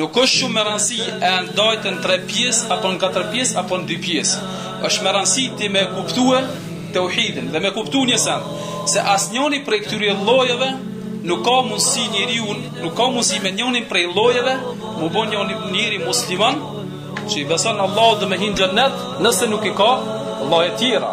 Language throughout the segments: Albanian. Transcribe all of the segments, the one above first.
Nuk është shumë me rëndësi e ndajte në tre pjesë, apo në katër pjesë, apo në dy pjesë. është me rëndësi ti me kuptu teuhidin dhe me kuptu një sen, se asnjoni prej këtyre llojeve nuk ka mundësi njeriu, nuk ka mundësi me njonin prej llojeve, mu bo njoni njeri musliman, që i beson Allahut dhe me hi n'xhennet, nëse nuk i ka llojet tjera.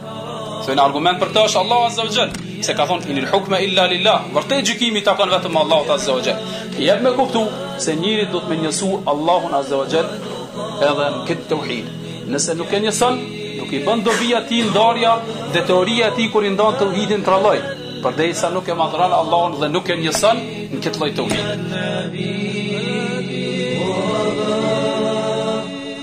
Thojna argument për të është Allahu Azza wa Jall, se ka thonë inil hukme illa lillah, vërtet gjykimi i takon vetëm Allahut Azza wa Jall. Jep me kuptu se njeri do të me njësu Allahun Azza wa Jall edhe në këtë tauhid. Nëse nuk e njëson, nuk i bën dobi atij ndarja dhe teoria e tij kur e ndan tauhidin tre lloje, përderisa nuk e madhron Allahun dhe nuk e njëson në këtë lloj tauhid.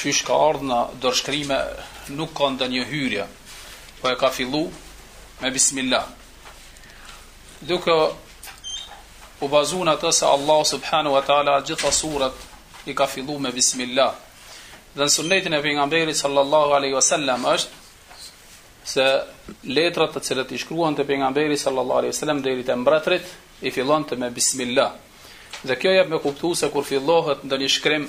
Qysh ka ardh në dorëshkrime nuk ka ndonjë hyrje po e ka fillu me bismillah duke u bazu në atë se Allahu subhanahu wa taala gjitha suret i ka fillu me bismillah dhe në sunnetin e pejgamberit sallallahu alaihi wasallam është se letrat të cilat i shkruante pejgamberi sallallahu alaihi wasallam deri te mbretërit i fillonte me bismillah dhe kjo jep me kuptues se kur fillohet ndonjë shkrim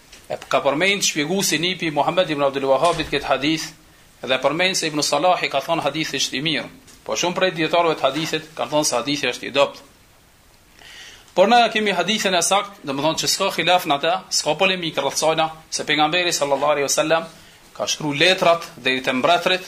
E ka përmend shpjeguesi nipi i Muhamed ibn Abdul Wahhabit këtë hadith dhe përmend se Ibn Salahi ka thonë hadithi është i mirë. Po shumë prej dijetarëve të hadithit kanë thonë se hadithi është i dobët. Por na kemi hadithin e saktë, domethonë që s'ka hilaf në atë, s'ka polemikë rreth sajna, se pejgamberi sallallahu alaihi wasallam ka shkru letrat deri te mbretërit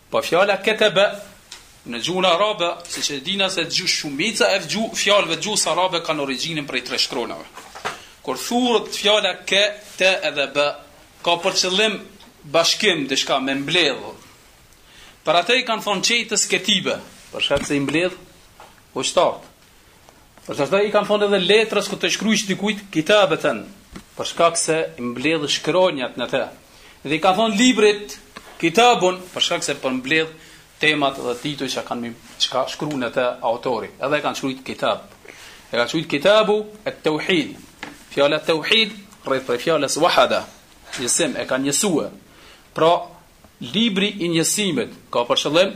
Po fjala ketebe në gjuhën arabe, siç e dina se gjuhë shumica e gjuhë fjalëve të gjuhës arabe kanë origjinën prej tre shkronave. Kur thuhet fjala ke, te edhe be, ka për qëllim bashkim diçka me mbledh. Për atë i kanë thonë çetës ketibe, për shkak se i mbledh ushtarët. Për atë i kanë thonë edhe letrës kur t'i shkrun dikujt kitabeten, për shkak se i mbledh shkronjat në të. Dhe i kanë thonë librit kitabun, për shkak se përmbledh temat dhe titujt që kanë çka shkruar në të autori. Edhe e kanë shkruajt kitab. E ka shkruajt kitabu at-tauhid. Fjala tauhid rrjedh prej fjalës wahhada. Njësim e kanë njësua. Pra libri i njësimit ka për qëllim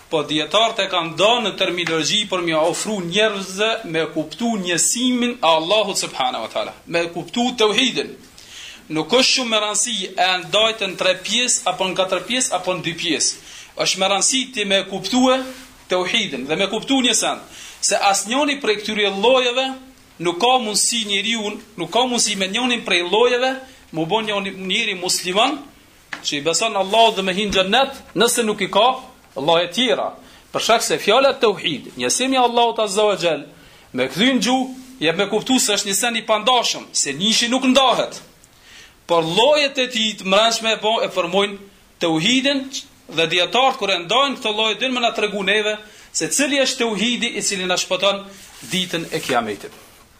Po dijetarët e kanë da në terminologji për me ja ofru njerëzve me kuptu njësimin e Allahut subhane wa ta'ala, me kuptu teuhidin. Nuk është shumë me rëndësi e ndajte në tre pjesë, apo në katër pjesë, apo në dy pjesë. është me rëndësi ti me kuptu teuhidin dhe me kuptu një send, se asnjoni prej këtyre llojeve nuk ka mundësi njeriu, nuk ka mundësi me njonin prej llojeve, mu bo njeri musliman, që i beson Allahut dhe me hin xhennet, nëse nuk i ka llojet tjera. Për shkak se fjala tauhid, njësimi i Allahut azza wa jall, me kthy n'gjuhë, jep me kuptu se është një sen i pandashëm, se njëshi nuk ndahet. Por llojet e tij të mbrendshme po e formojnë tauhidin dhe dietart kur e ndajnë këto lloje dhe me na tregu neve se cili është tauhidi i cili na shpëton ditën e kiametit.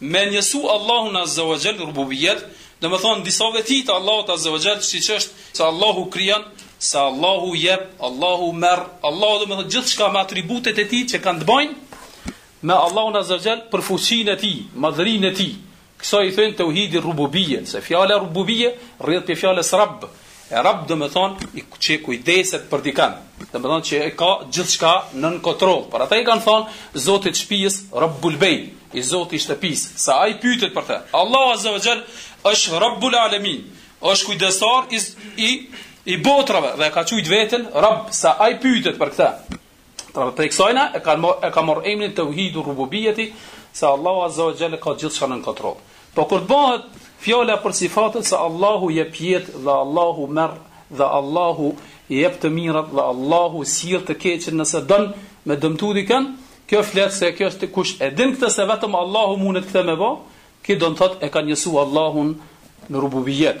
Me njësu Allahun Azza wa Jall Rububiyat, domethënë disa veti të Allahut Azza wa Jall, siç është se Allahu krijon, se Allahu jep, Allahu merr, Allahu domethënë gjithçka me atributet e Tij që kanë të bëjnë me Allahun Azza wa Jall për fuqinë e Tij, madhërinë e Tij. Kësaj i thonë tauhidi rububiyya, se fjala rububiyya rrjedh prej fjalës rabb, E Rabb do me thonë që kujdeset për dikën, do me thonë që e ka gjithçka nën kontroll. Për ata i kanë thonë Zotit shpijës, Rabbul Bejt, i Zoti i shtëpisë, se ai pyetet për të. Allahu Azza wa Jall është Rabbul Alemin, është kujdestar i i botrave dhe e ka quajt veten Rabb, se ai pyetet për këtë. Pra dhe prej kësajna e ka marrë e ka marrë emrin tauhidi rububijeti se Allahu azza wa jalla ka gjithçka nën kontroll. Po kur të bëhet fjala për sifatet se Allahu jep jetë dhe Allahu merr dhe Allahu jep të mirat dhe Allahu sjell të keqen nëse don me dëmtu dikën, kjo flet se kjo është kush e din këtë se vetëm Allahu mundet këtë me bë, kjo do të thotë e ka njësu Allahun në rububijet.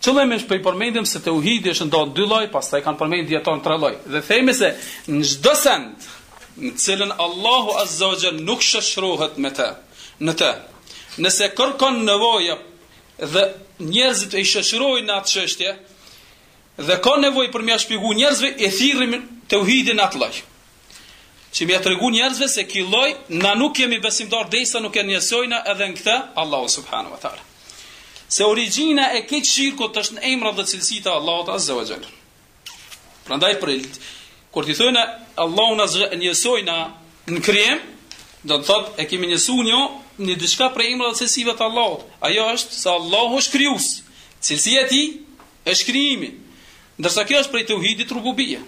Qëllimisht po i përmendim se teuhidi është nda në dy lloj, pastaj kanë përmend dijetarët në tre lloj. Dhe themi se në çdo send në të cilën Allahu azza wa xhel nuk shoqërohet me të, në të. Nëse kërkon nevoja dhe njerëzit i shoqërojnë në atë çështje dhe ka nevojë për m'ia shpjegu njerëzve i thirrim teuhidin në atë lloj. Që me ja tregu njerëzve se ky lloj na nuk jemi besimtar derisa nuk e njësojna edhe në këtë Allahu subhanahu wa taala. Se origjina e këtij shirkut është në emrat dhe cilësitë e Allahut azza wa jall. Prandaj për këtë kur ti thojna Allahun e njësojna në krijim, do të thotë e kemi njësuar një një diçka prej emrave dhe cilësive të Allahut. Ajo është se Allahu është krijues. Cilësia e tij është krijimi, ndërsa kjo është prej tauhidit rububie.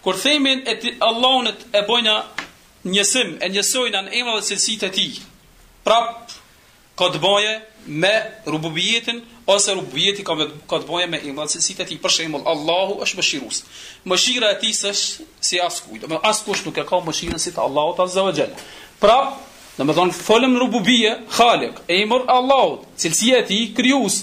Kur themi ne Allahun e bëjna njësim, e njësojna në emrat dhe cilësitë e tij. Prap ka të bëjë me rububietin ose rububieti ka ka të bëjë me emrat dhe cilësitë e tij. Për shembull, Allahu është mëshirues. Mëshira e tij s'është si askujt. Do të thotë askush nuk e ka mëshirën si të Allahut azza wa jall. Prap, domethonë, folëm në rububie, khalik, emër i Allahut, cilësia e tij, krijues,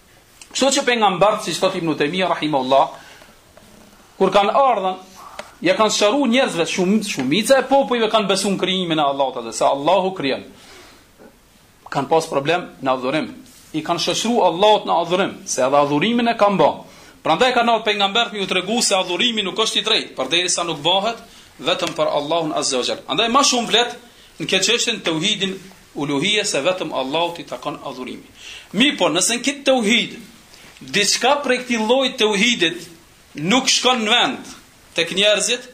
Kështu që pejgambert siç thotë Ibn Taymija rahimahullah kur kanë ardhur ja kanë sqaruar njerëzve shumë shumica e popujve kanë besuar krijimin e Allahut atë se Allahu krijon. Kan pas problem në adhurim. I kanë shoqëruar Allahut në adhurim, se edhe adhurimin e kanë bën. Prandaj kanë ardhur pejgambert mi u tregu se adhurimi nuk është i drejtë, përderisa nuk bëhet vetëm për Allahun azza wa jall. Andaj më shumë vlet në këtë çështje teuhidin uluhije se vetëm Allahut i takon adhurimi. Mirëpo, nëse në këtë teuhid diçka prej këtij llojit teuhidit nuk shkon në vend tek njerëzit,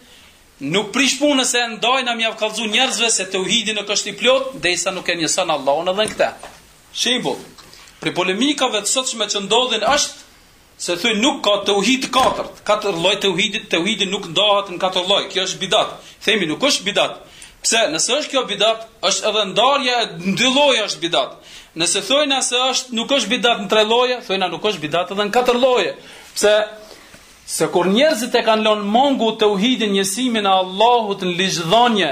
nuk prish punë nëse e ndajna mjav kallëzu njerëzve se teuhidi nuk është i plot, derisa nuk e njëson Allahun edhe në këtë. Shembull, prej polemikave të sotshme që ndodhin është Se thojnë nuk ka teuhid të katërt, katër lloj teuhidit, teuhidi nuk ndahet në katër lloj, kjo është bidat. Themi nuk është bidat. Pse, nëse është kjo bidat, është edhe ndarja në dy lloje është bidat. Nëse thojna se është nuk është bidat në tre lloje, thojna nuk është bidat edhe në katër lloje. Pse, se kur njerëzit e kanë lënë mangu teuhidin njësimin e Allahut në ligjdhënie,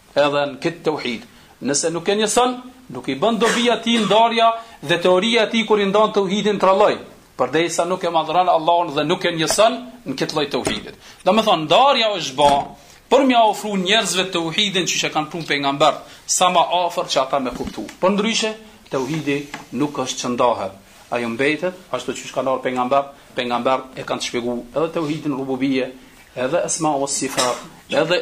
Edhe në këtë teuhid, nëse nuk e njëson, nuk i bën dobi atij ndarja dhe teoria e tij kur i ndan teuhidin tre lloj, përderisa nuk e madhëron Allahun dhe nuk e njëson në këtë lloj teuhidit. Domethënë ndarja është bë për mja ofru njerëzve teuhidin qysh e kanë pru pejgambert, sa më afër që ata me kuptu. Përndryshe, teuhidi nuk është që ndahet, ajo mbetet ashtu qysh kanë ardhur pejgambert, pejgambert e kanë shpjeguar edhe teuhidin rububije, edhe esma ue sifat, edhe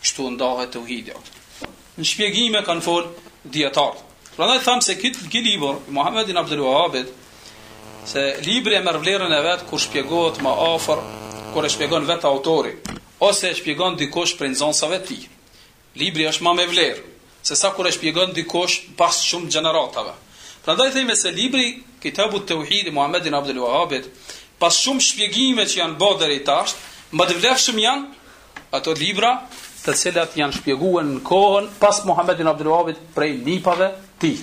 kështu ndahet teuhidi. Në shpjegime kanë fol dijetarët. Prandaj thamë se këtë ky libër i Muhammed ibn Abdul Wahhabit, se libri e merr vlerën e vet kur shpjegohet më afër, kur e shpjegon vetë autori, ose e shpjegon dikush prej nxansave tij. Libri është ma me vlerë, se sa kur e shpjegon dikush pas shumë gjeneratave. Prandaj themi se libri Kitabu Teuhid i Muhammad ibn Abdul Wahhabit, pas shumë shpjegime që janë bërë deri tash, më të vlefshëm janë ato libra të cilat janë shpjeguar në kohën pas Muhammad ibn Abdul Wahhabit prej nipave të tij.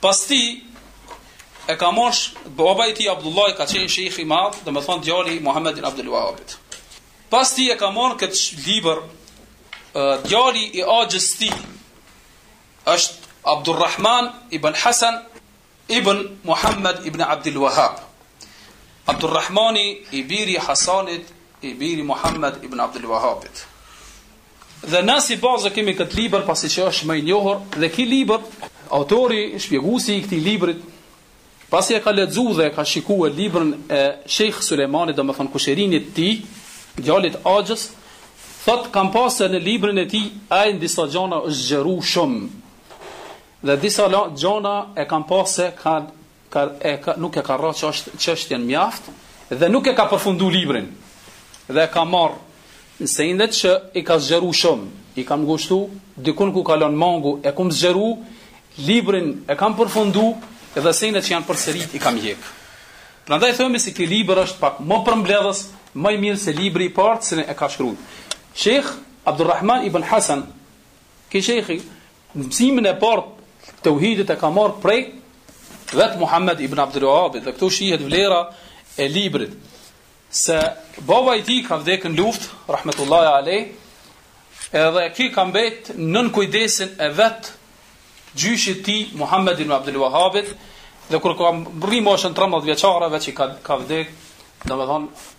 Pas tij e ka marrë baba i tij Abdullah ka qenë shejh i madh, domethënë djali i Muhammed ibn Abdul Wahhabit. Pas tij e ka marrë këtë libër djali i axhës së tij është Abdulrahman ibn Hasan ibn Muhammed ibn Abdul Wahhab. Abdulrahmani i biri i Hasanit i biri i Muhammed ibn Abdul Wahhabit. Dhe ne si bazë e kemi këtë libër pasi që është më i njohur dhe ky libër, autori, shpjeguesi i këtij librit, pasi e ka lexuar dhe e ka shikuar librin e Sheikh Sulejmanit, domethënë kusherinit të tij, djalit axhës, thotë kam pa se në librin e tij ai në disa gjëra është zgjeruar shumë. Dhe disa gjëra e kam pa se ka nuk e ka rrah çështjen mjaft dhe nuk e ka përfundu librin dhe e kam marr sendet që i ka zgjeru shum i kam ngushtu dikun ku ka lon mangu e kum zgjeru librin e kam përfundu dhe sendet që jan përsërit i kam hek prandaj themi se ky libër është pak më përmbledhës më i mirë se libri i parë të cilin e ka shkru shejh Abdulrahman ibn Hasan ky shejhi Mësimin e parë të tauhidit e ka marrë prej vet Muhammed ibn Abdul Wahhabit dhe këtu shihet vlera e librit se baba i tij ka vdekur në luftë rahmetullahi alej edhe ky ka mbet nën kujdesin e vet gjyshit tij Muhammed ibn Abdul Wahhabit dhe kur ka mrri moshën 13 vjeçare veç i ka ka vdek domethën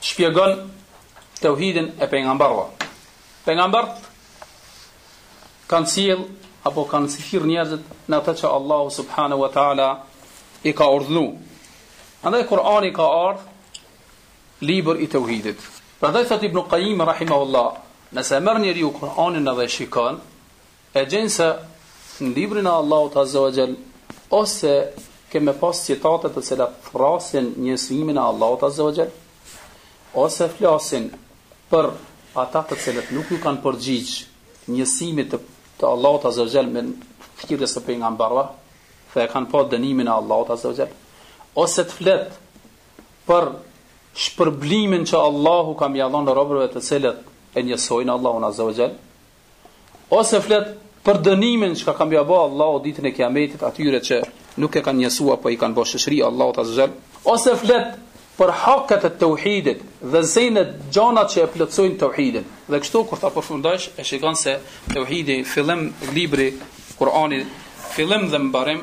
shpjegon tauhidin e pejgamberëve. Pejgambert kanë sjell apo kanë thirr njerëzit në atë që Allahu subhanahu wa taala i ka urdhnu. Andaj Kur'ani ka ardh libër i tauhidit. Prandaj thot Ibn Qayyim rahimahullah, nëse merr njeriu Kur'anin dhe shikon, E gjen se në librin e Allahut azza wa jall ose ke me pas citate të cilat thrrasin n'njësimin e Allahut azza wa jall ose flasin për ata të cilët nuk ju kanë përgjigj njësimit të, të Allahut azza wa jall dhe thirrjes së pejgamberëve, dhe e kanë pa dënimin e Allahut azza wa jall ose të flet për shpërblimin që Allahu ka me ja dhonë robërve të cilët e njësojnë Allahun azza wa jall Ose flet për dënimin që ka me ja ba Allahu ditën e kiametit atyre që nuk e kanë njësua po i kanë bo shë shirk Allahut azza wa jall. Ose flet për haket e tauhidit dhe zene gjanat që e plotësojnë tauhidin. Dhe kështu kur ta përfundojsh e shikon se tauhidi fillim libri Kurani fillim dhe mbarim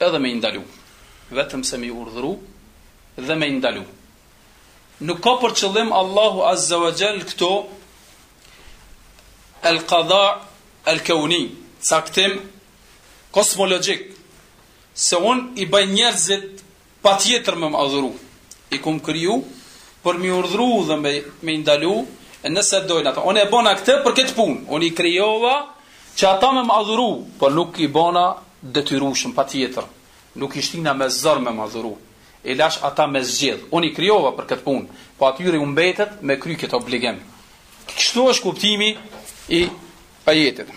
edhe me i ndalu, vetëm se me i urdhëru dhe me i ndalu. Nuk ka për qëllim Allahu Azza wa Jall këtu el qada el kauni, caktim kosmologjik se un i bëj njerëzit Patjetër me m'adhuru, i kom kriju, për me i urdhru dhe me me i ndalu, e nëse dojnë ata, unë e bona këtë për këtë punë, unë i krijova që ata me m'adhuru, por nuk i bona detyrushëm, patjetër, nuk i shtina me zor me m'adhuru, i lash ata me zgjedh, unë i krijova për këtë punë, po atyre u mbetet me kry këtë obligim. Kështu është kuptimi i ajetit.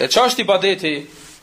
E ç'është ibadeti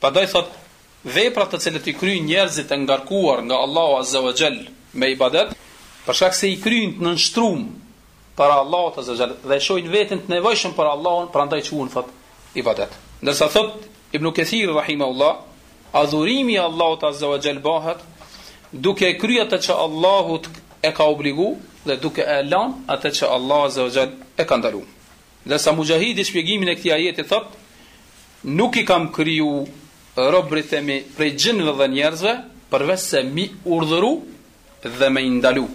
Prandaj thotë, Veprat të cilët i kryjnë njerëzit e ngarkuar nga Allahu azza wa xhall me ibadet, për shkak se i kryjnë të nënshtrum para Allahut azza wa xhall dhe e shohin veten të nevojshëm për Allahun, prandaj çuhen thotë ibadet. Ndërsa thotë Ibnu Kethiri rahimahullah, Adhurimi i Allahut azza wa xhall bëhet duke e kryer atë që Allahu e ka obligu dhe duke e lënë atë që Allahu azza wa xhall e ka ndalu. Ndërsa Muxhahidi në shpjegimin e këtij ajeti thotë, Nuk i kam kriju robërit e mi prej xhinëve dhe njerëzve, përveçse mi urdhëru dhe me i ndalu.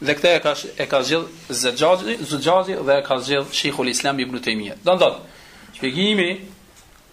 Dhe këtë e ka e ka zgjedh Zexhaxhi, Zuxhaxhi dhe e ka zgjedh Shejhul Islam Ibnu Tejmije. Do të thotë, shpjegimi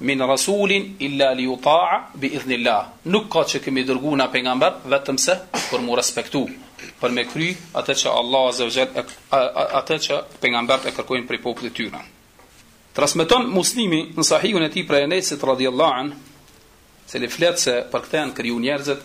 Min rasulin illa li yuta'a bi idhnillah, nuk ka që kemi dërgu naj pejgamber vetëm se për mu respektu, për me kry atë që Allahu azza wa jall atë që pejgambert e kërkojnë prej popullit tyre. Transmeton Muslimi në Sahihun e tij prej Enesit radhiyallahu an, i cili flet se për këtë janë kriju njerëzit,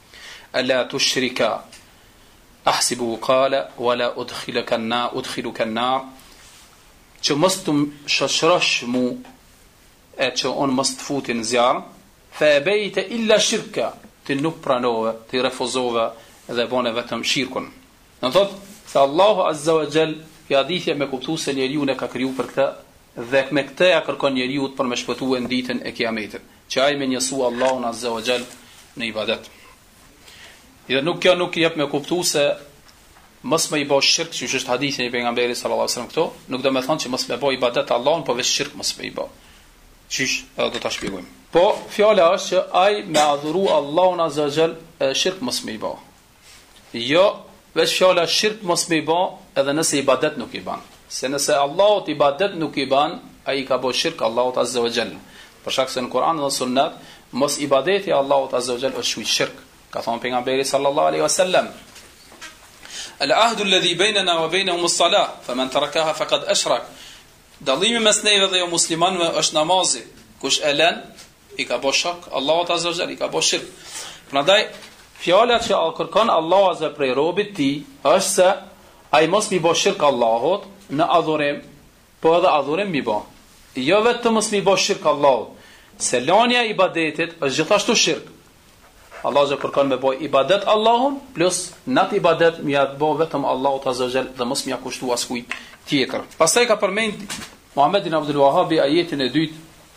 Alla tushrika ahsibu qala wala udkhiluka an-na udkhiluka an-nar që mos të shoqërosh mu e që unë mos të futi në zjarr fa ebejte illa shirka ti nuk pranove ti refuzove dhe bone vetëm shirkun do të thotë se Allahu azza wa jall ja jep me kuptu se njeriun e ka kriju për këta dhe me këta ja kërkon njeriut për me shpëtu në ditën e kiametit që ai me njësu Allahun azze ue xhel në ibadet. Dhe nuk kjo nuk jep me kuptu se mos me i bo shirk qysh është hadithi i pejgamberit sallallahu alaihi wasallam këto, nuk do me thonë që mos me bo ibadet Allahun, po veç shirk mos me i bo. Qysh edhe do ta shpjegojmë. Po, fjala është që ai me adhuru Allahun azze ue xhel edhe shirk mos me i bo. Jo veç fjala shirk mos me i ba edhe nëse ibadet nuk i ban. Se nëse Allahut ibadet nuk i ban, ai i ka bo shirk Allahut azze ue xhel. Për shkak se në Kur'an dhe sunnet, mos ibadeti Allahut azze ue xhel është qujt shirk. Ka thonë pejgamberi sallallahu aleyhi wasallam. El ahdu ledhi bejnena ve bejnehumus salah, fe men terakaha fekad eshrak. Dallimi mes neve dhe jo muslimanve është namazi. Kush e len, i ka bo shok Allahut azza wa jall i ka bo shirk prandaj fjala që kërkon Allahu azza prej robit të tij është se ai mos mi bo shirk Allahut në adhurim po edhe adhurim mi bo jo veç mos mi bo shirk Allahut se lanja e ibadetit është gjithashtu shirk Allahu azza kërkon me bo ibadet Allahun, plus at ibadet me ia bo vetëm Allahut Azza Xhel dhe mos me ia kushtu askuj tjetër. Pastaj ka përmend Muhammed ibn Abdul Wahhab ajetin e dytë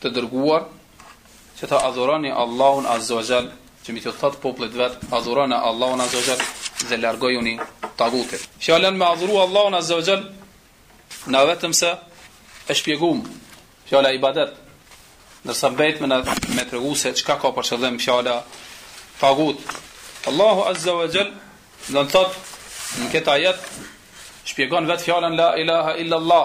Të dërguar, që të adhuroni Allahun Azza wa Jall, që me i thot popullit vet, adhuroni Allahun Azza wa Jall dhe largojuni tagutit. Fjalën me adhuru Allahun Azza wa Jall na veçse e shpjegum fjala ibadet. Ndërsa mbet me na tregu se çka ka për qëllim fjala tagut. Allahu Azza wa Jall do të thot në këtë ajet shpjegon vet fjalën la ilaha illa Allah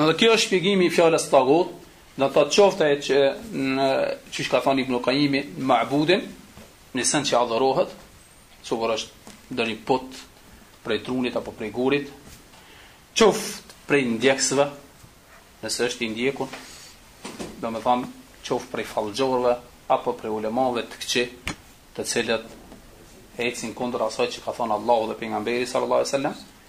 Dhe kjo është shpjegimi i fjalës tagut, do të thotë qoftë që në çka tha Ibn Kajimi ma'budin, në sen që adhurohet, sikur është dhe një put prej drunit apo prej gurit, qoftë prej ndjekësve, nëse është i ndjekun, domethanë qoftë prej fallxhorëve, apo prej ulemave të këqij, të cilët ecin kundër asaj që ka thënë Allahu dhe pejgamberi sallallahu alajhi wasallam,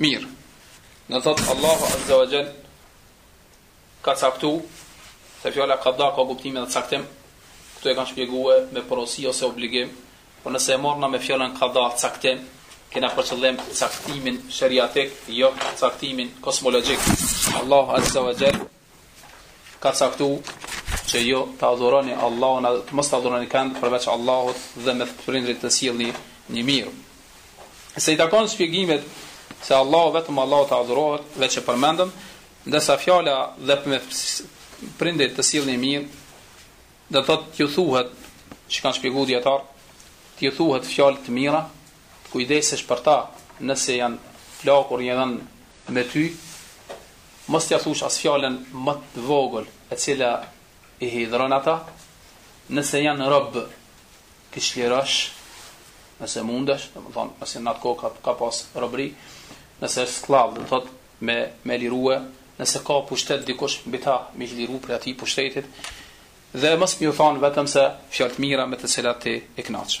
Mirë. Do thot Allahu Azza wa Jall ka caktu se fjala qada ka kuptimin e caktim. Këtu e kanë shpjeguar me porosi ose obligim, por nëse e marrna me fjalën qada caktim, kena për qëllim caktimin shariatik, jo caktimin kosmologjik. Allahu Azza wa Jall ka caktu që ju ta adhuroni Allahun dhe të mos të adhuroni kënd përveç Allahut dhe me prindrit të silleni mirë. Sa i takon shpjegimit se Allahu vetëm Allahu të adhurohet veç e përmendëm, ndërsa fjala dhe me prindrit të silleni mirë do të thotë t'ju thuhet që kanë shpjeguar dijetarët, t'ju thuhet fjalë të mira, të kujdesesh për ta nëse janë plakur edhe janë me ty, mos t'ia thuash as fjalën më të vogël e cila i hidhëron ata, nëse janë robë t'i çlirosh, nëse mundesh, domethënë, nëse në atë kohë ka, ka pas robëri, nëse është skllav, do të thotë, me, me lirue, nëse ka pushtet dikush mbi ta, me liru prej atij pushtetit, dhe mos me ju thonë vetëm se fjalë të mira me të cilat ti i kënaqsh.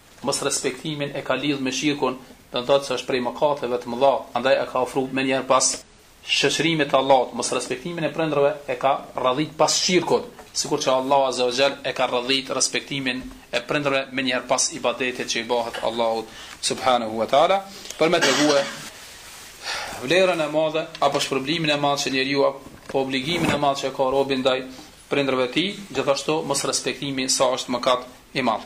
Mosrespektimin e ka lidhë me shirkun, do të thotë se është prej mëkateve të mëdha, andaj e ka ofru menjëherë pas shokbërjes të Allahut, mosrespektimin e prindërve e ka radhitë pas shirkut, sikur që Allahu azza wa jall e ka radhitë respektimin e prindërve menjëherë pas ibadetit që i bëhet Allahut subhanehu wa ta'ala, për me tregu vlerën e madhe apo shpërblimin e madh që njeriu apo obligimin e madh që e ka robi ndaj prindërve të tij, gjithashtu mosrespektimi sa është mëkat i madh.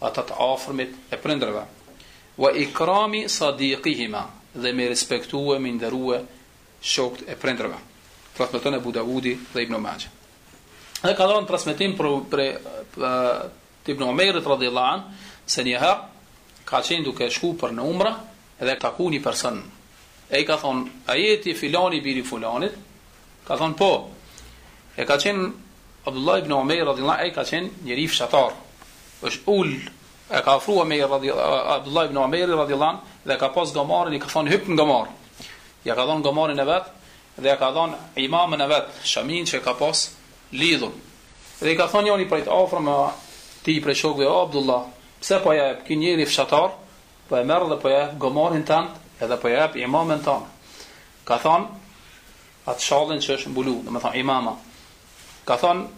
ata të afërmit e prindërve, wa ikrami sadiqihima dhe me respektue me nderue shokt e prindërve transmeton Ebu Davudi dhe Ibn Majah dhe ka dhe një transmetim prej prej Ibn Umerit radhiyallahu an se një herë ka qenë duke shku për në umra dhe ka taku një person e i ka thonë a jeti filani biri fulanit Ka thënë po. E ka qenë Abdullah ibn Omeri radhiyallahu anhu, ai ka qenë njeri fshatar. Është ul e ka afruar me Abdullah ibn Omerin radhiyallahu anhu dhe ka pas gomarin i ka thënë hyp në gomar. Ia ka dhënë gomarin e vet dhe ia ka dhënë imamën e vet, shamin që ka pas lidhur. Dhe i ka thënë njëri prej të afërmve të tij prej shokëve o Abdullah, pse po ia jep ky njeri fshatar, po e merr dhe po ia jep gomarin tënd, edhe po ia jep imamën tënd. Ka thënë, atë shallin që është mbulu, domethënë imama. Ka thënë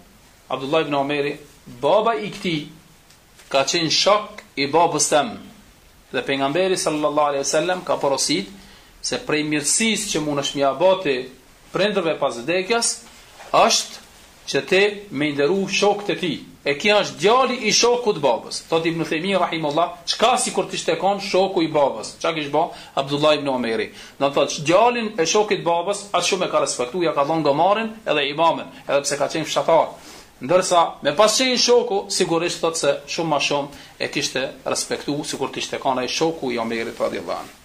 Abdullah ibn Omeri, baba i këtij ka qenë shok i babës tem. Dhe pejgamberi sallallahu alaihi wasallam ka porosit se prej mirësisë që mundësh me ia ba ti prindërve pas vdekjes është Që ti me i nderu shokët e tij. E ky është djali i shokut të babës. Thotë Ibn Uthejmini rahimullah, çka sikur të ishte qenë shoku i babës, çka kish ba Abdullah ibn Omeri. Do të thotë, djalin e shokit të babës, aq shumë e ka respektu, ia ka dhënë gomarin edhe imamen, edhe pse ka qenë fshatar. Ndërsa, me pas qenë shoku, sigurisht thotë se shumë ma shumë e kishte respektu, sikur të ishte qenë ai shoku i Omerit radhiyallahu anhu.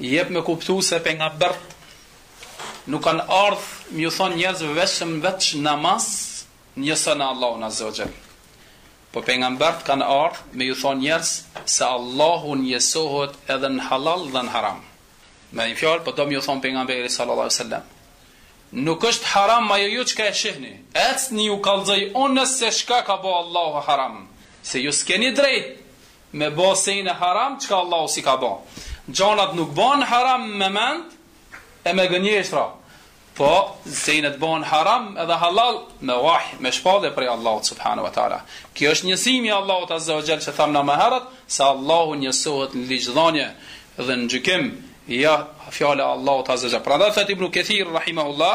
I jep me kuptu se pejgambert nuk kan ardh miu thon njerzve veç falni veç namaz njësone Allahun azze we xhel po pejgambert kan ardh me ju thon njerz se Allahu njësohet edhe në hallall dhe në haram me një fjalë po don miu thon pejgamberi sallallahu alaihi wasallam nuk është haram ajo ju çka e shihni ecni ju kallxoj unë se çka ka bo Allahu haram se ju skeni drejtë Me ba senet haram çka Allahu si ka ba gjanat nuk banë haram me mend e me gënjeshtra po senet banë haram edhe halal me wahj me shpallje prej Allahut subhanu wa ta'ala kjo është njësimi i Allahut azza wa gjell që thamë na ma herët se Allahu njësohet në ligjdhanje dhe në gjykim ja fjala e Allahut azza wa gjell prandaj thotë ibn Kethir rahimahullah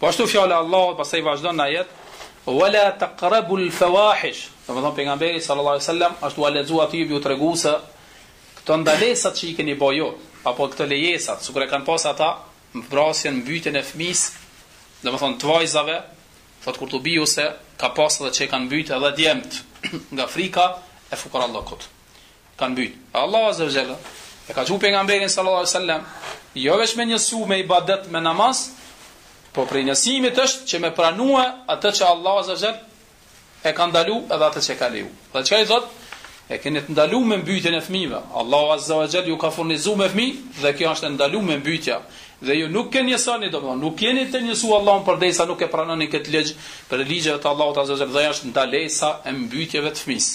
Po ashtu fjala e Allahut pastaj vazhdon në ajet, "Wala taqrabul fawahish", domethënë pejgamberi sallallahu alaihi wasallam është ua lexua aty ju tregu se këto ndalesat që i keni bë ju, apo këto lejesat, sikur e kanë pas ata vrasjen, mbytjen e fëmisë, domethënë të vajzave, thotë Kurtubiu se ka pas edhe që kanë mbyt edhe djemt nga frika e fukarallëkut. Kanë mbyt. Allahu azza wa jalla e ka çu pejgamberin sallallahu alaihi wasallam, jo vetëm me njësu me ibadet me namaz, po prej njësimit është që me pranua atë që Allahu azza wa jalla e ka ndalu edhe atë që ka leju. Dhe çka i thot? E keni të ndalume mbytjen e fëmijëve. Allahu azza wa jalla ju ka furnizuar me fëmijë dhe kjo është e ndalume mbytja. Dhe ju nuk keni njësoni domthon, nuk jeni tu e njësu Allahun përderisa nuk e pranoni këtë ligj prej ligjeve të Allahut azza wa jalla që është ndalesa e mbytjeve të fëmisë.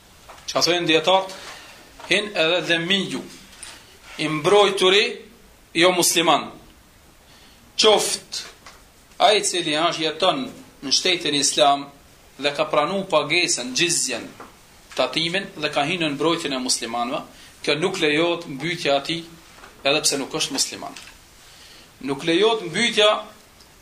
Çka thonë dijetarët? Hin edhe dhimmiu. I mbrojturi jo musliman. Qoft ai i cili është jeton në shtetin islam dhe ka pranu pagesën, xhizjen, tatimin dhe ka hinë në mbrojtjen e muslimanëve, pra nuk lejohet mbytja e tij edhe pse nuk është musliman. Nuk lejohet mbytja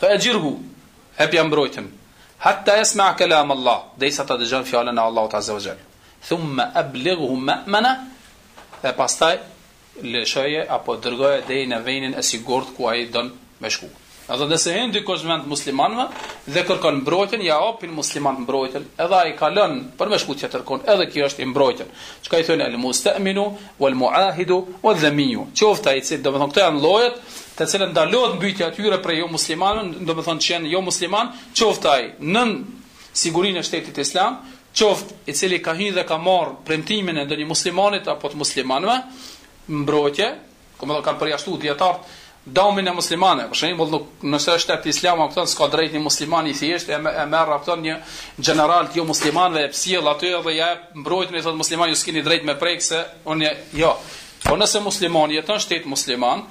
Fa ajirhu, jepja mbrojtjen, hatta yasma kalam Allah, derisa ta dëgjon fjalën e Allahut azza wa jall, thumma ablighu ma'mana, e pastaj lëshoje apo dërgoje deri në vendin e sigurt ku ai don me shku. Domethënë nëse hyn dikush në vend muslimanëve dhe kërkon mbrojtjen, ja japin muslimanët mbrojtjen, edhe ai kalon për me shku tjetërkun, edhe kjo është në mbrojtje. Çka i thonë el mustaminu, Wal mu'ahidu wal dhimmiyu, qoftë ai i cili, domethënë këto janë llojet të cilët ndalohet mbytja e tyre prej jo muslimanëve, domethënë që janë jo musliman, qoftë ai nën sigurinë e shtetit islam, qoftë i cili ka hyrë dhe ka marr premtimin e ndonjë muslimanit apo të muslimanëve, mbrojtjen, domethënë kanë përjashtuar dijetarët dëmin e muslimanëve. Për shembull, nuk nëse është shtet islam, apo thon s'ka të drejtë një musliman i thjeshtë e, e merr apo thon një gjeneral të jo muslimanëve e sjell aty dhe jep mbrojtjen i thot muslimanëve ju s'keni drejt me prek se unë jo. Po nëse muslimani jeton në shtet musliman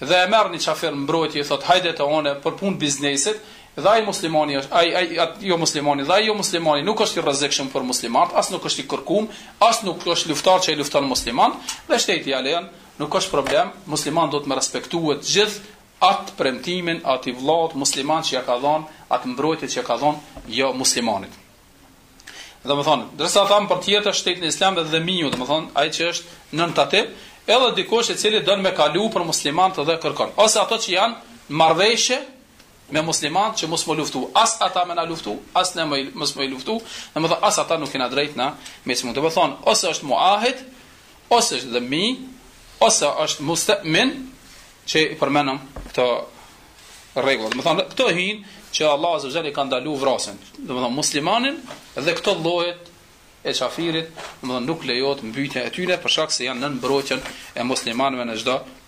dhe e merr një qafir në mbrojtje i thot hajde te unë për punë biznesi, dhe ai muslimani është ai ai at, jo muslimani dhe ai jo muslimani nuk është i rrezikshëm për muslimanët as nuk është i kërkum as nuk është luftar që i lufton muslimanët dhe shteti ja lejon Nuk është problem, muslimanët duhet me respektue të gjithë atë premtimin e atij vllaut musliman që ia ka dhanë atë mbrojtje që ia ka dhanë jo muslimanit. Domethënë, ndërsa thamë për tjetër shtetin islam edhe dhimmiu, domethënë ai që është nën tatim, edhe dikush i cili don me kalu për muslimanët dhe kërkon, ose ato që janë në marrëveshje me muslimanët që mos me luftu, as ata me na luftu, as ne mos me luftu, domethënë, as ata nuk kena drejt na, me së mund të më thonë, ose është muahid, ose është dhimmi, ose është mustemin, që i përmendëm këto rregulla. Domethënë, këto hinë që Allahu azze ve xhel i ka ndalu vrasjen, domethënë, muslimanin dhe këto llojet e qafirit, domethënë, nuk lejohet mbytja e tyre, për shkak se janë nën mbrojtjen e muslimanëve në çdo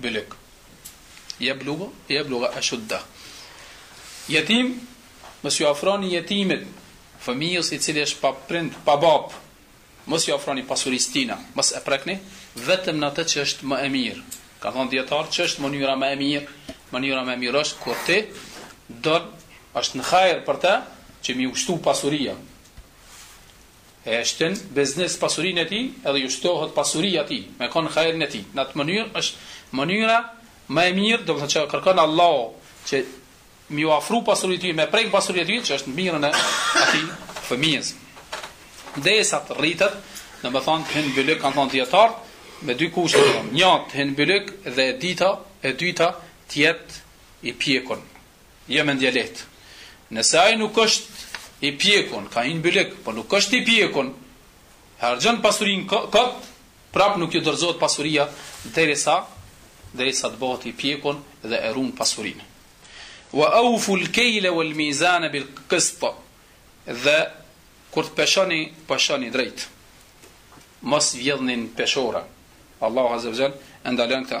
Bylug, yeblugu, yebluga eshuddah. Jetimi, mos ju afroni jetimit, fëmijës i cili është pa prind, pa babë, mos ju afroni pasurisë tij, mos e prekni, vetëm në atë që është më e mirë. Kanë thënë dijetarët, ç'është mënyra më e mirë? Mënyra më e mirë është kur ti don, është në hajër për të, që me iu shtu pasuria. E shtin biznes pasurinë e tij edhe ju shtohet pasuria e tij, me kon n'hajrin e tij. Në atë mënyrë është mënyra më e mirë, domethënë që kërkon Allahu që me iu afru pasurisë tij, me prek pasurinë tij, që është në mirën e atij fëmijës. Derisa të rritet, domethënë të hinë bylyk, kanë thonë dijetarët, me dy kushte, e një të hinë bylyk dhe dita, e dyta të jetë i pjekun. Jo mendjelehtë. Nëse ai nuk është i pjekun, ka hi n'bylyk, po nuk është i pjekun, harxhon pasurinë kot, prapë nuk ju dorëzohet pasuria derisa derisa të bëhet i pjekun dhe e ruan pasurinë. Wa awfu l-kejle wal mizane bil qist, dhe kur të peshoni, peshoni drejt. Mos vjedhni në peshore. Allahu azza wa jall e ndalon këtë.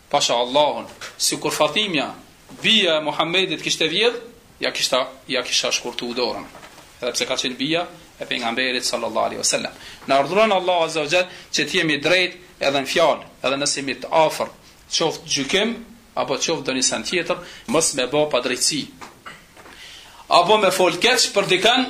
Pasha Allahun, sikur Fatimja, bija e Muhammedit kishte vjedh, ja kishta ja kisha shkurtu dorën. Edhe pse ka qenë bija e pejgamberit sallallahu alaihi wasallam. Na urdhëron Allahu azza wa jall që të jemi të drejtë edhe në fjalë, edhe nëse jemi të afër, qoftë gjykim apo qoftë ndonji sen tjetër, mos me bë padrejtësi. Apo me fol keq për dikën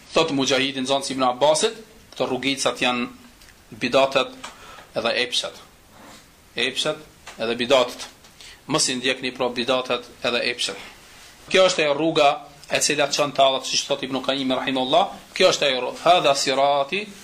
Thotë Muxhahidi nxënës i Ibn Abbasit, Këto rrugicat janë bidatet dhe epshet. Epshet edhe bidatet. Mos i ndjekni pra bidatet edhe epshet. Kjo është ajo rruga e cila çon te Allahu siç thotë Ibn Kajjimi rahimehullah, kjo është ajo rrugë, hadha sirati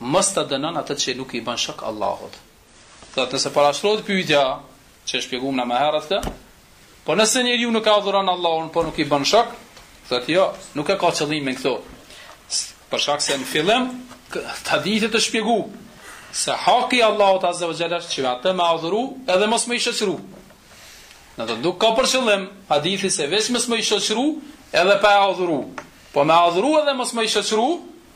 Mos ta dënon atë që nuk i bën shok Allahut. Thotë, nëse parashtrohet pyetja që e shpjeguam na më herët këtë, po nëse njeriu nuk e adhuron Allahun, po nuk i bën shok, thotë jo, nuk e ka qëllimin këtu. Për shkak se në fillim t'hadithit e shpjegoi se haki i Allahut azza wa jalla është që atë me adhuru edhe mos me i shoqëru. Në të nuk ka për qëllim hadithi se veç mos me i shoqëru edhe pa e adhuru. Po me adhuru edhe mos me i shoqëru,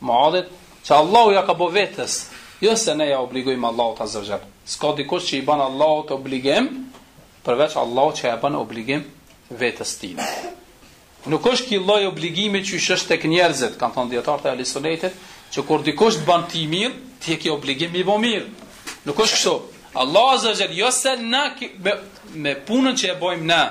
Muadhit, që Allahu ja ka bo vetes, jo se ne ja obligojmë Allahut azza wa jall. S'ka dikush që i bën Allahut obligim, përveç Allahut që ja bën obligim vetes së tij. Nuk është ky lloj obligimi që është tek njerëzit, kanë thënë dijetarët e ehli sunnetit, që kur dikush të bën ty mirë, ti e ke obligim me i bë mirë. Nuk është kështu. Allah azza wa jall, jo se na me, me punën që e bëjmë na,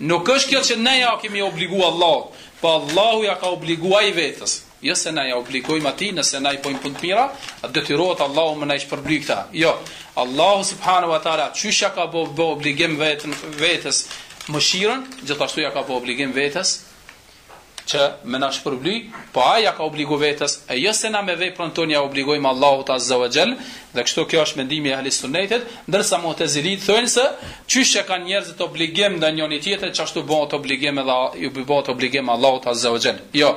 nuk është kjo që ne ja kemi obliguar Allahut, po Allahu ja ka obliguar vetes. Jo se na ja obligojmë atij, nëse na i bëjmë punë të mira, detyrohet Allahu me na i shpërbly këta. Jo. Allahu subhanahu wa taala çysh ja ka bë bë obligim vetëm vetes mëshirën, gjithashtu ja ka bë obligim vetes që me na shpërbly, po ai ja ka obligu vetes, e jo se na me veprën tonë ja obligojmë Allahut azza wa jall, dhe kështu ky është mendimi i ehli sunnetit, ndërsa mu'tazilit thonë se çysh e kanë njerëzit obligim ndaj njëri tjetrit, çashtu bëhet obligim edhe ju bëhet obligim Allahut azza wa jall. Jo.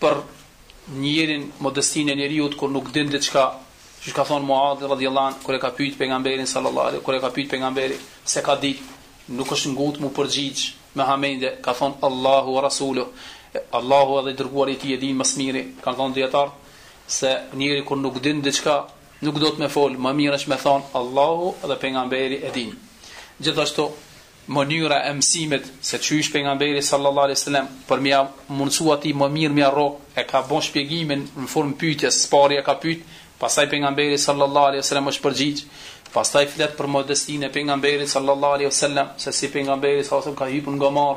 për njeriun modestinë e njeriut kur nuk din diçka, siç ka thënë Muadhi radhiyallahu anhu kur e ka pyet pejgamberin sallallahu alaihi kur e ka pyet pejgamberi se ka ditë, nuk është ngut mu përgjigj me hamende, ka thënë Allahu wa rasulu, Allahu edhe i dërguari i tij e dinë më së miri, kanë thënë dijetarët se njeri kur nuk din diçka nuk duhet me fol, më mirë është me thënë Allahu dhe pejgamberi e dinë. Gjithashtu mënyra e mësimit se qysh pejgamberi sallallahu alejhi wasallam për me ia mundësu atij më mirë me ia rrok e ka bo shpjegimin në formë pyetjes s'pari e ka pyet pastaj pejgamberi sallallahu alejhi wasallam është përgjigj pastaj flet për modestinë e pejgamberit sallallahu alejhi wasallam se si pejgamberi sallallahu alejhi wasallam ka hipur në gomar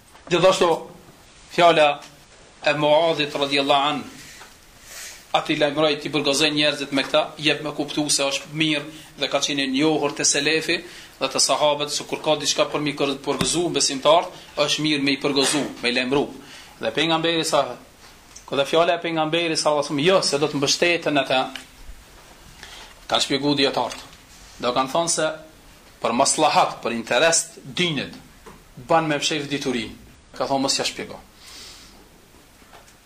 Gjithashtu, fjala e Muadhit radiallahu an, a t'i lajmëroj t'i përgëzoj njerëzit me këtë, jep me kuptu se është mirë dhe ka qenë e njohur te selefi dhe te sahabët se kur ka diçka për me i përgëzu besimtarët, është mirë me i përgëzu, me i lajmëru. Dhe pejgamberi sa ku dhe fjala e pejgamberit sallallahu alajhi wasallam, jo se do të mbështeten në të. Kanë shpjegu dijetarët, do kanë thonë se për maslahat, për interes të dinit, ban me fshef diturinë, ka thonë mos ia shpjego.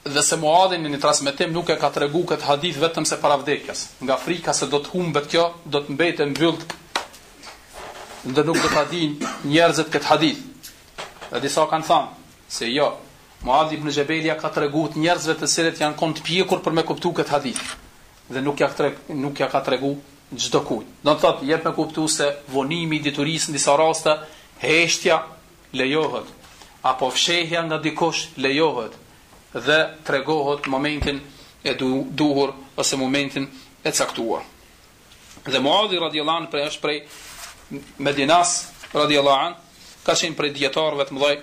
Dhe se Muadhi në një transmetim nuk e ka tregu këtë hadith vetëm se para vdekjes, nga frika se do të humbet kjo, do të mbetet mbylltë dhe nuk do ta dinë njerëzit këtë hadith. Dhe disa kanë thënë se jo, Muadh ibn Xhebeli ia ka tregu njerëzve të cilët janë kon të pjekur për me kuptu këtë hadith. dhe nuk ia treg nuk ia ka tregu çdokujt. Do të thotë jep me kuptu se vonimi i diturisë në disa raste heshtja lejohet apo fshehja nga dikush lejohet dhe tregohet në momentin e duhur ose momentin e caktuar. Dhe Muadhi radhiyallahu anhu prej është prej Medinas radhiyallahu anhu ka qenë prej dijetarëve të mdhoj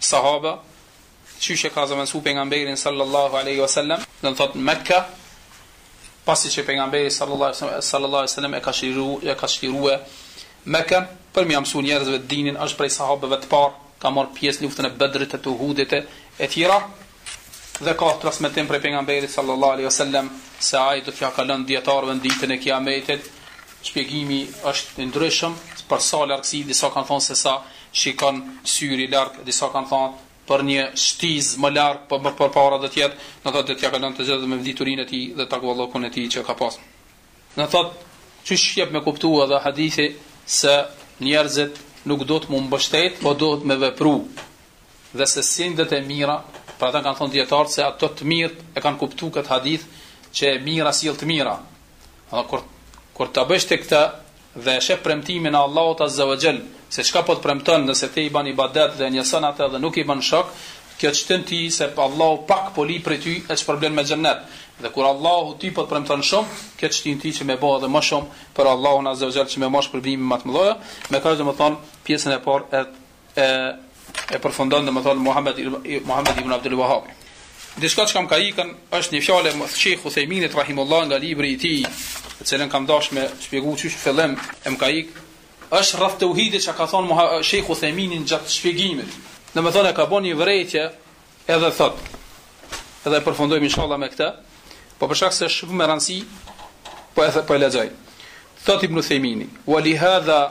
Sahaba, që e ka zëvendësu pejgamberin sallallahu alaihi wasallam, do të thotë në Mekka, pasi që pejgamberi sallallahu alaihi wasallam e ka shliru, e ka shlirue Mekën për me ia mësu njerëzve dinin, është prej sahabeve të parë, ka marrë pjesë në luftën e Bedrit, të Uhudit e tjera. Dhe ka transmetim prej Pejgamberit sallallahu alejhi ve sellem se ai do t'ia kalon dijetarëve në ditën e Kijametit, shpjegimi është i ndryshëm për sa largësi, disa kanë thënë se sa shikon syri larg, disa kanë thënë për një shtizë më larg, po më përpara do të jetë, do thotë do t'ia kalon të gjithë me diturinë e tij dhe takvallëkun e tij që ka pas. Do thotë qysh jep me kuptu edhe hadithi se njerëzit nuk duhet me u mbështet, po duhet me vepru. dhe se sendet e mira, për ata kanë thënë dijetarët se ata të mirët e kanë kuptuar këtë hadith që e mira sjell të mira. Dhe kur kur ta bësh ti këtë dhe e sheh premtimin e Allahut Azza wa Jall se çka po të premton nëse ti i bën ibadet dhe njëson atë dhe nuk i bën shok, kjo të shtyn ti se Allahu pak po lyp prej ty e të shpërblen me xhennet. Dhe kur Allahu ty po të premton shumë, kjo të shtyn ti që me bo edhe më shumë për Allahun Azza wa Jall që me marr shpërblime më të mëdha. Me kaq domethënë pjesën e parë e e përfundon domethënë Muhammed Muhammed ibn Abdul Wahhab. Diçka që më ka ikur është një fjalë e Sheikh Uthayminit rahimullahu nga libri i tij, të cilën kam dashur me shpjegu qysh në fillim, e më ka ik, është rreth tauhidit që ka thonë Sheikh Uthaymini gjatë shpjegimit. Domethënë e ka bo një vërejtje edhe thot. Edhe e përfundojmë inshallah me këtë. Po për shkak se shumë me rëndësi, po e po e lexoj. Thot Ibn Uthaymini, "Wa li hadha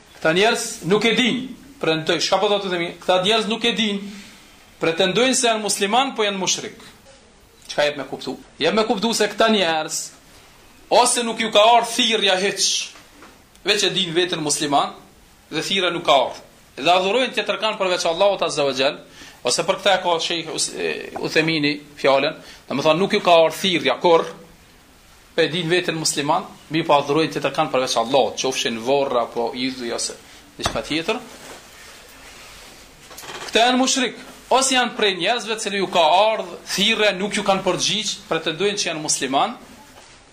Këta njerëz nuk e dinë, pretendojnë, çka po thotë Uthaymeen, këta njerëz nuk e dinë, pretendojnë se janë muslimanë, po janë mushrik. Çka jep me kuptu? Jep me kuptu se këta njerëz ose nuk ju ka ardhur thirrja hiç, veç e dinë veten musliman dhe thirrja nuk ka ardhur. Dhe adhurojnë tjetërkënd përveç Allahut azza wa xal, ose për këtë e ka Sheikh Uthaymeen fjalën, domethënë nuk ju ka ardhur thirrja kur E dinë veten musliman, mirëpo adhurojnë tjetërkënd përveç Allahut, qofshin vorra apo idhuj ose diçka tjetër. Këta janë mushrik, ose janë prej njerëzve të cilëve ju ka ardhur thirrja, nuk ju kan përgjigj, pretendojnë që janë musliman,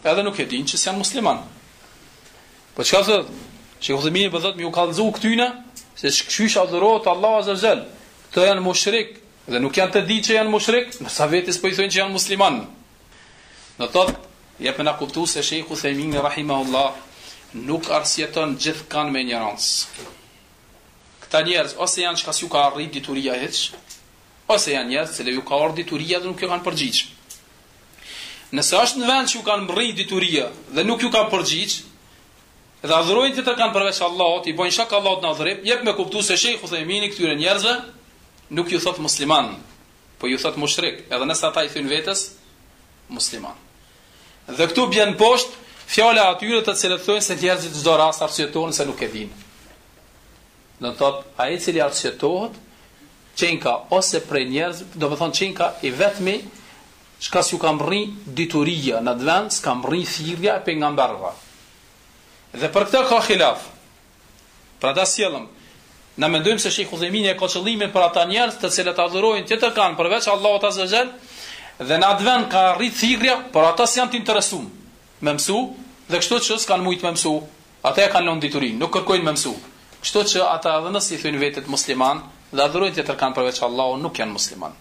edhe nuk e dinë që janë musliman. Po çka thotë? Shiko sa mirë po thotë, me u kallëzu këtyna se qysh adhurohet Allahu azza xal. Këta janë mushrik dhe nuk janë të ditë që janë mushrik, se vetes po i thonë që janë musliman. Do thotë, jep me kuptu se Shejh Uthejmini rahimehullah nuk arsyeton gjithkënd me injorancë. Këta njerëz ose janë çka s'ju ka arrit dituria hiç, ose janë njerëz që ju ka ardhur dituria dhe nuk ju kanë përgjigj. Nëse është në vend që ju ka mbërri dituria dhe nuk ju kanë përgjigj, dhe adhurojnë tjetërkënd përveç Allahut, i bojnë shok Allahut në adhurim, jep me kuptu se Shejh Uthejmini këtyre njerëzve nuk ju thotë musliman. Po ju thotë mushrik, edhe nëse ata i thojnë vetes musliman. Dhe këtu bjen poshtë fjala e atyre të cilët thonë se njerëzit në çdo rast arsyetohen se nuk e dinë. Domethënë ai i cili arsyetohet qenka ose prej njerëzve, domethënë qenka i vetmi çka s'ju ka mbërri dituria në vend, s'ka mbërri thirrja e pejgamberëve. Dhe për këtë ka hilaf. Pra ta sjellim, na mendojmë se Sheikh Uthejmini e ka qëllimin për ata njerëz të cilët adhurojnë tjetërkënd përveç Allahut Azza ue Xhel, dhe në atë vend ka mrri thirrja, por ata s'janë të interesuar me mësu, dhe kështu që s'kanë mujt me mësu, ata e kanë lënë diturinë, nuk kërkojnë me mësu. Kështu që ata edhe nëse i thojnë vetet musliman dhe adhurojnë tjetërkënd përveç Allahut, nuk janë musliman.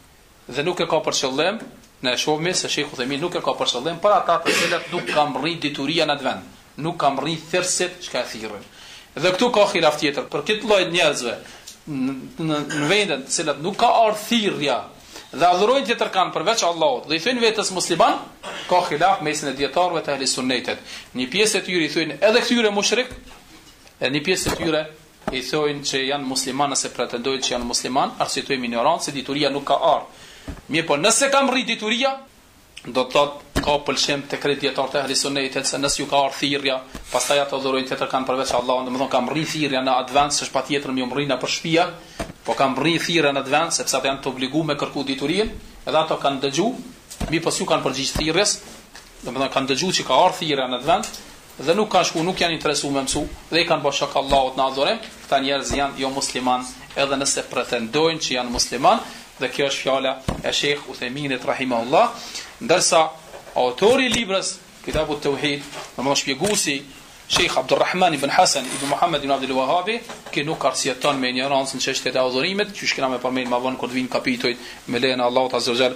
Dhe nuk e ka për qëllim, ne e shohim se Shejh Uthejmin nuk e ka për qëllim për ata të cilët nuk ka mrri dituria në atë vend, nuk kanë mrri thirrësit që ka me i thirr. Dhe këtu ka hilaf tjetër, për këtë lloj njerëzve në në vendet të cilat nuk ka ardhur thirrja dhe adhurojnë tjetërkënd përveç Allahut dhe i thojnë vetes musliman, ka hilaf në mesin e dijetarëve të ehli sunnetit. Një pjesë e tyre i thojnë edhe këtyre mushrik, e një pjesë e tyre I thojnë që janë musliman nëse pretendojnë që janë musliman, arsyetohen me injorancë se dituria nuk ka ardhur. Mirëpo nëse ka mrri dituria, do të thotë ka pëlqim te krejt dijetarët e ehli sunnetit se nëse ju ka ardhur thirrja, pastaj ata adhurojnë tjetërkënd përveç Allahut, domethënë ka mrri thirrja në atë vend, s'është patjetër me ju mrri nëpër shtëpia, po ka mrri thirrja në atë vend sepse ata janë të obliguar me kërku diturinë, edhe ata kanë dëgju, mirëpo s'ju kanë përgjigj thirrjes, domethënë kanë dëgju që ka ardhur thirrja në atë vend, Dhe nuk kanë shku nuk janë interesu me mësu dhe i kanë ba shok Allahut në adhurim, këta njerëz janë jo musliman edhe nëse pretendojnë që janë musliman dhe kjo është fjala e shejh Uthejminit rahimehullah ndërsa autori i librës Kitabut Tauhid domethënë shpjeguesi Sheikh Abdulrahman ibn Hasan ibn Muhammad ibn Abdul Wahhab që nuk arsyeton me injorancë në çështjet e adhurimit, që kena me përmend më vonë kur të vijnë kapitujt me lejen e Allahut azza ue xhel